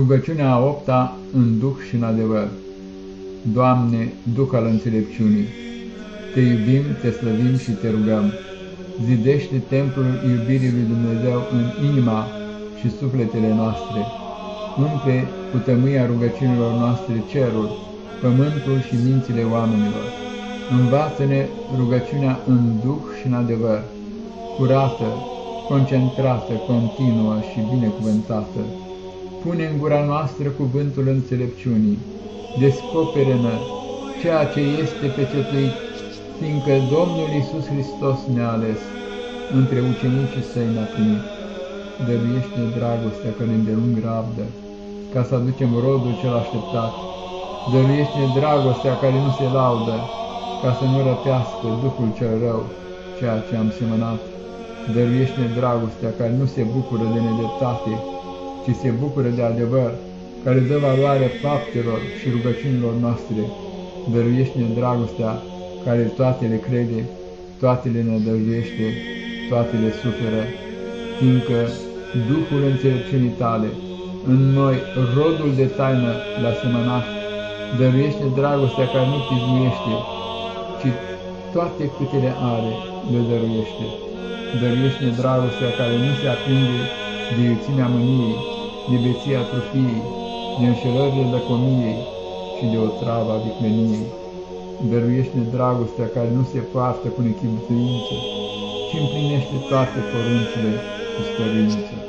Rugăciunea a opta în duh și în adevăr. Doamne, Duh al înțelepciunii, Te iubim, Te slăvim și Te rugăm. Zidește templul iubirii lui Dumnezeu în inima și sufletele noastre. Umple cu tămâia rugăciunilor noastre cerul, pământul și mințile oamenilor. Învață-ne rugăciunea în duh și în adevăr, curată, concentrată, continuă și binecuvântată pune în gura noastră cuvântul înțelepciunii, descopere-ne ceea ce este pecetuit, fiindcă Domnul Iisus Hristos ne-a ales, între ucenicii săi ne-a primit. Dăruiește dragostea care îndelung rabdă, ca să aducem rodul cel așteptat. Dăruiește dragostea care nu se laudă, ca să nu răpească Duhul cel rău, ceea ce am semănat. Dăruiește dragostea care nu se bucură de nedreptate, ci se bucură de adevăr, care dă valoare faptelor și rugăciunilor noastre, dăruiește-ne dragostea care toate le crede, toate le nădăjduiește, toate le suferă, fiindcă Duhul înțelepciunii tale, în noi rodul de taină la semănat, dăruiește dragostea care nu pismuiește, ci toate câte le are le dăruiește. Dăruiește dragostea care nu se aprinde de iuțimea mâniei, de beția trufiei, de înșelările lăcomiei și de o travă vicmeniei. Dăruiește dragostea care nu se poartă cu nechipzuință, ci împlinește toate poruncile cu stărință.